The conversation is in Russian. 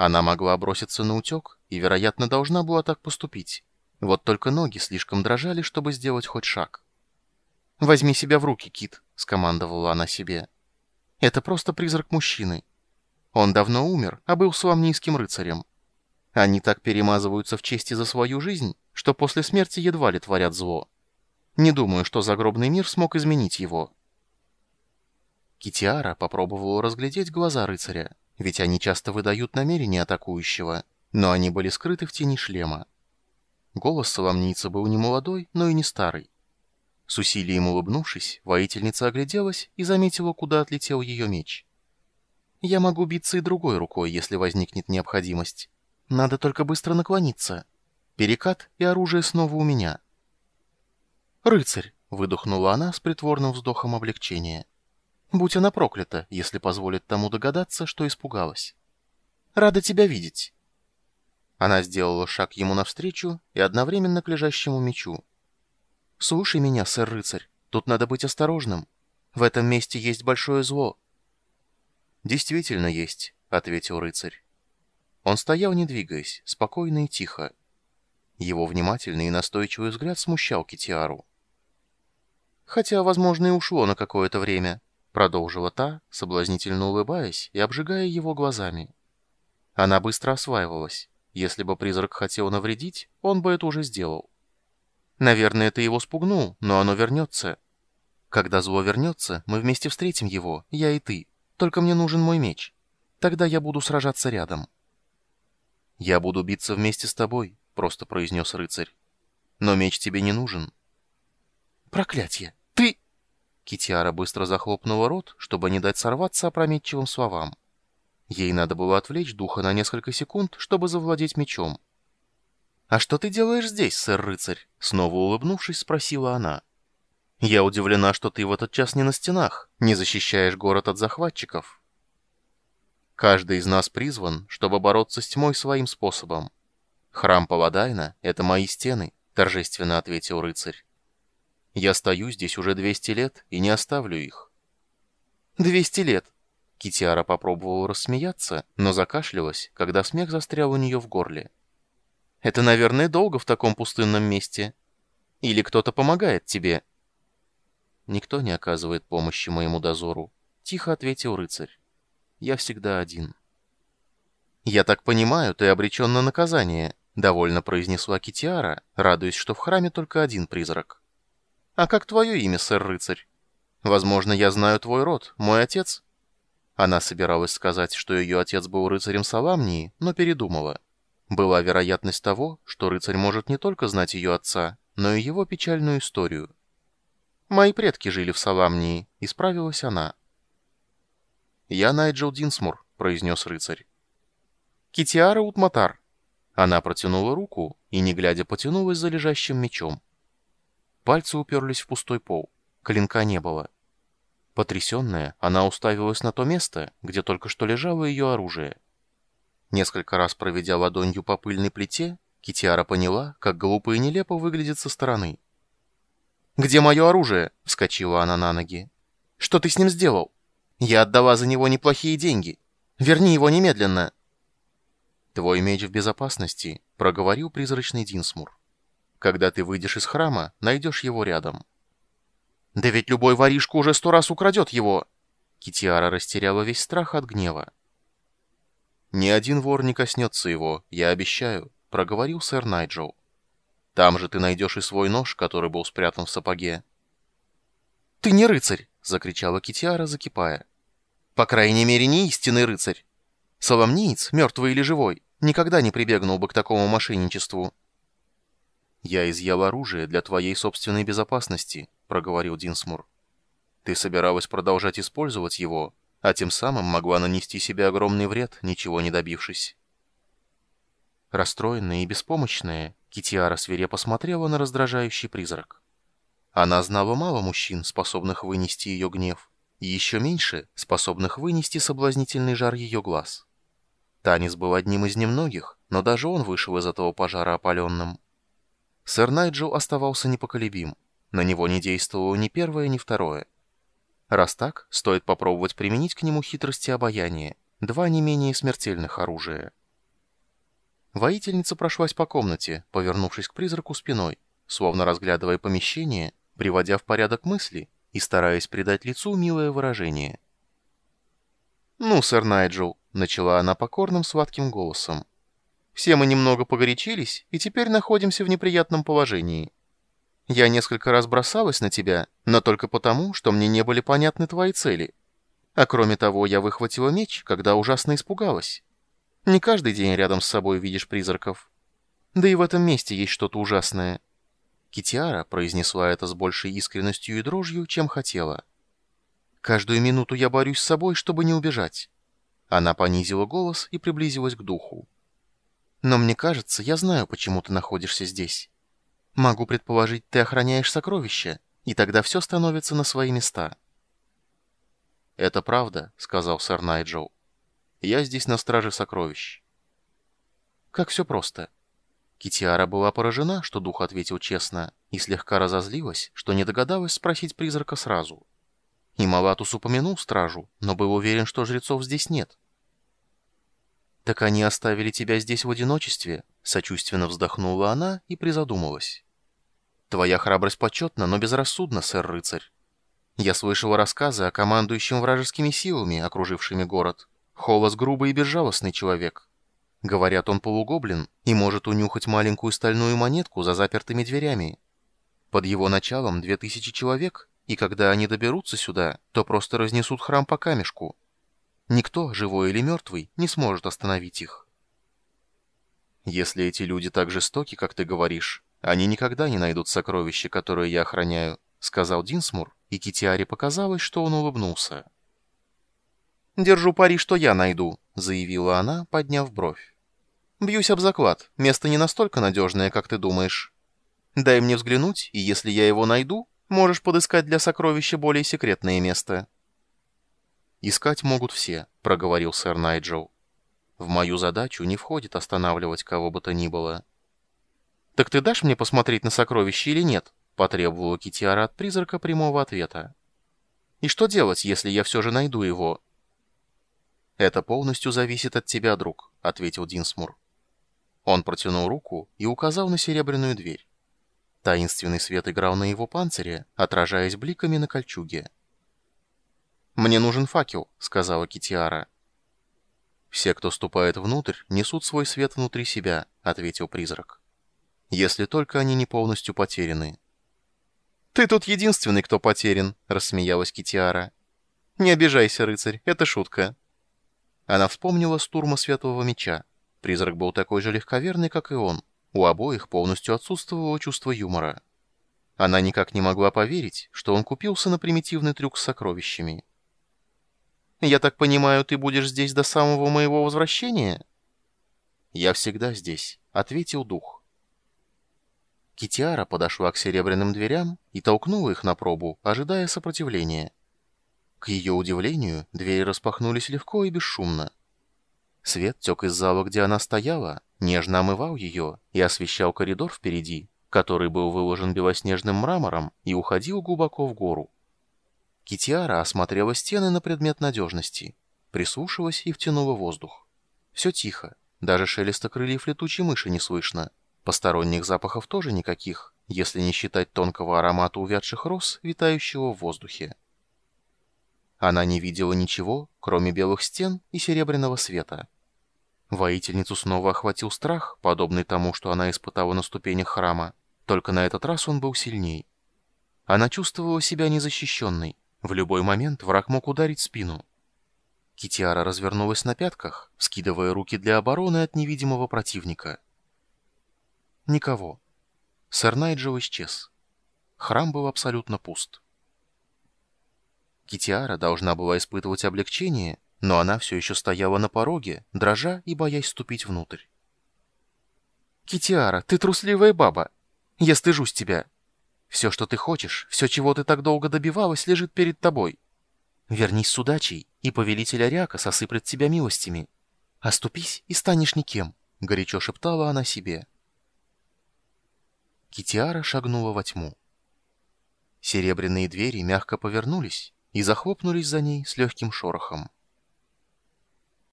Она могла броситься на утек и, вероятно, должна была так поступить. Вот только ноги слишком дрожали, чтобы сделать хоть шаг. «Возьми себя в руки, Кит», — скомандовала она себе. «Это просто призрак мужчины. Он давно умер, а был суамнийским рыцарем. Они так перемазываются в чести за свою жизнь, что после смерти едва ли творят зло. Не думаю, что загробный мир смог изменить его». Китиара попробовала разглядеть глаза рыцаря, ведь они часто выдают намерения атакующего, но они были скрыты в тени шлема. Голос соломнийца был не молодой, но и не старый. С усилием улыбнувшись, воительница огляделась и заметила, куда отлетел ее меч. «Я могу биться и другой рукой, если возникнет необходимость. Надо только быстро наклониться. Перекат, и оружие снова у меня». «Рыцарь!» — выдохнула она с притворным вздохом облегчения. Будь она проклята, если позволит тому догадаться, что испугалась. «Рада тебя видеть!» Она сделала шаг ему навстречу и одновременно к лежащему мечу. «Слушай меня, сэр-рыцарь, тут надо быть осторожным. В этом месте есть большое зло». «Действительно есть», — ответил рыцарь. Он стоял, не двигаясь, спокойно и тихо. Его внимательный и настойчивый взгляд смущал Китиару. Хотя, возможно, и ушло на какое-то время. Продолжила та, соблазнительно улыбаясь и обжигая его глазами. Она быстро осваивалась. Если бы призрак хотел навредить, он бы это уже сделал. Наверное, ты его спугнул, но оно вернется. Когда зло вернется, мы вместе встретим его, я и ты. Только мне нужен мой меч. Тогда я буду сражаться рядом. «Я буду биться вместе с тобой», — просто произнес рыцарь. «Но меч тебе не нужен». «Проклятье! Ты...» Китиара быстро захлопнула рот, чтобы не дать сорваться опрометчивым словам. Ей надо было отвлечь духа на несколько секунд, чтобы завладеть мечом. «А что ты делаешь здесь, сэр-рыцарь?» Снова улыбнувшись, спросила она. «Я удивлена, что ты в этот час не на стенах, не защищаешь город от захватчиков». «Каждый из нас призван, чтобы бороться с тьмой своим способом. Храм Паладайна — это мои стены», — торжественно ответил рыцарь. Я стою здесь уже 200 лет и не оставлю их. 200 лет. Китиара попробовала рассмеяться, но закашлялась, когда смех застрял у нее в горле. Это, наверное, долго в таком пустынном месте. Или кто-то помогает тебе? Никто не оказывает помощи моему дозору, тихо ответил рыцарь. Я всегда один. Я так понимаю, ты обречен на наказание, довольно произнесла Китиара, радуясь, что в храме только один призрак. «А как твое имя, сэр-рыцарь? Возможно, я знаю твой род, мой отец». Она собиралась сказать, что ее отец был рыцарем Саламнии, но передумала. Была вероятность того, что рыцарь может не только знать ее отца, но и его печальную историю. «Мои предки жили в Саламнии», — исправилась она. «Я Найджел Динсмур», — произнес рыцарь. «Китиара Утматар». Она протянула руку и, не глядя, потянулась за лежащим мечом. Пальцы уперлись в пустой пол. Клинка не было. Потрясенная, она уставилась на то место, где только что лежало ее оружие. Несколько раз проведя ладонью по пыльной плите, Китиара поняла, как глупо и нелепо выглядит со стороны. «Где мое оружие?» — вскочила она на ноги. «Что ты с ним сделал? Я отдала за него неплохие деньги. Верни его немедленно!» «Твой меч в безопасности», — проговорил призрачный Динсмур. Когда ты выйдешь из храма, найдешь его рядом. «Да ведь любой воришка уже сто раз украдет его!» Китиара растеряла весь страх от гнева. «Ни один вор не коснется его, я обещаю», — проговорил сэр Найджел. «Там же ты найдешь и свой нож, который был спрятан в сапоге». «Ты не рыцарь!» — закричала Китиара, закипая. «По крайней мере, не истинный рыцарь. Соломниец, мертвый или живой, никогда не прибегнул бы к такому мошенничеству». «Я изъял оружие для твоей собственной безопасности», — проговорил Динсмур. «Ты собиралась продолжать использовать его, а тем самым могла нанести себе огромный вред, ничего не добившись». Расстроенная и беспомощная, Китиара свирепо посмотрела на раздражающий призрак. Она знала мало мужчин, способных вынести ее гнев, и еще меньше, способных вынести соблазнительный жар ее глаз. Танис был одним из немногих, но даже он вышел из этого пожара опаленным. Сэр Найджел оставался непоколебим. На него не действовало ни первое, ни второе. Раз так, стоит попробовать применить к нему хитрости обаяния, два не менее смертельных оружия. Воительница прошлась по комнате, повернувшись к призраку спиной, словно разглядывая помещение, приводя в порядок мысли и стараясь придать лицу милое выражение. «Ну, сэр Найджел», — начала она покорным сладким голосом, — «все мы немного погорячились и теперь находимся в неприятном положении. Я несколько раз бросалась на тебя, но только потому, что мне не были понятны твои цели. А кроме того, я выхватила меч, когда ужасно испугалась. Не каждый день рядом с собой видишь призраков. Да и в этом месте есть что-то ужасное». Китиара произнесла это с большей искренностью и дрожью, чем хотела. Каждую минуту я борюсь с собой, чтобы не убежать. Она понизила голос и приблизилась к духу. Но мне кажется, я знаю, почему ты находишься здесь. Могу предположить, ты охраняешь сокровища, и тогда все становится на свои места. «Это правда», — сказал сэр Найджел. «Я здесь на страже сокровищ». Как все просто. Китиара была поражена, что дух ответил честно, и слегка разозлилась, что не догадалась спросить призрака сразу. И Малатус упомянул стражу, но был уверен, что жрецов здесь нет. «Так они оставили тебя здесь в одиночестве?» Сочувственно вздохнула она и призадумалась. «Твоя храбрость почетна, но безрассудна, сэр-рыцарь. Я слышала рассказы о командующем вражескими силами, окружившими город. Холос грубый и безжалостный человек. Говорят, он полугоблин и может унюхать маленькую стальную монетку за запертыми дверями. Под его началом две тысячи человек, и когда они доберутся сюда, то просто разнесут храм по камешку. Никто, живой или мертвый, не сможет остановить их. Если эти люди так жестоки, как ты говоришь, они никогда не найдут сокровища, которые я охраняю, сказал Динсмур, и Китиаре показалось, что он улыбнулся. «Держу пари, что я найду», — заявила она, подняв бровь. «Бьюсь об заклад. Место не настолько надежное, как ты думаешь. Дай мне взглянуть, и если я его найду, Можешь подыскать для сокровища более секретное место». «Искать могут все», — проговорил сэр Найджел. «В мою задачу не входит останавливать кого бы то ни было». «Так ты дашь мне посмотреть на сокровище или нет?» — потребовала Китиара от призрака прямого ответа. «И что делать, если я все же найду его?» «Это полностью зависит от тебя, друг», — ответил Динсмур. Он протянул руку и указал на серебряную дверь. Таинственный свет играл на его панцире, отражаясь бликами на кольчуге. «Мне нужен факел», — сказала Китиара. «Все, кто ступает внутрь, несут свой свет внутри себя», — ответил призрак. «Если только они не полностью потеряны». «Ты тут единственный, кто потерян», — рассмеялась Китиара. «Не обижайся, рыцарь, это шутка». Она вспомнила стурма Светлого Меча. Призрак был такой же легковерный, как и он. У обоих полностью отсутствовало чувство юмора. Она никак не могла поверить, что он купился на примитивный трюк с сокровищами. «Я так понимаю, ты будешь здесь до самого моего возвращения?» «Я всегда здесь», — ответил дух. Китиара подошла к серебряным дверям и толкнула их на пробу, ожидая сопротивления. К ее удивлению, двери распахнулись легко и бесшумно. Свет тек из зала, где она стояла, нежно омывал ее и освещал коридор впереди, который был выложен белоснежным мрамором и уходил глубоко в гору. Китиара осмотрела стены на предмет надежности, прислушалась и втянула воздух. Все тихо, даже шелеста крыльев летучей мыши не слышно. Посторонних запахов тоже никаких, если не считать тонкого аромата увядших роз, витающего в воздухе. Она не видела ничего, кроме белых стен и серебряного света. Воительницу снова охватил страх, подобный тому, что она испытала на ступенях храма. Только на этот раз он был сильней. Она чувствовала себя незащищенной. В любой момент враг мог ударить спину. Китиара развернулась на пятках, скидывая руки для обороны от невидимого противника. Никого. Сэр Найджел исчез. Храм был абсолютно пуст. Китиара должна была испытывать облегчение, но она все еще стояла на пороге, дрожа и боясь ступить внутрь. «Китиара, ты трусливая баба! Я стыжусь тебя! Все, что ты хочешь, все, чего ты так долго добивалась, лежит перед тобой. Вернись с удачей, и повелитель Аряка сосыплет тебя милостями. Оступись и станешь никем», — горячо шептала она себе. Китиара шагнула во тьму. Серебряные двери мягко повернулись и захлопнулись за ней с легким шорохом.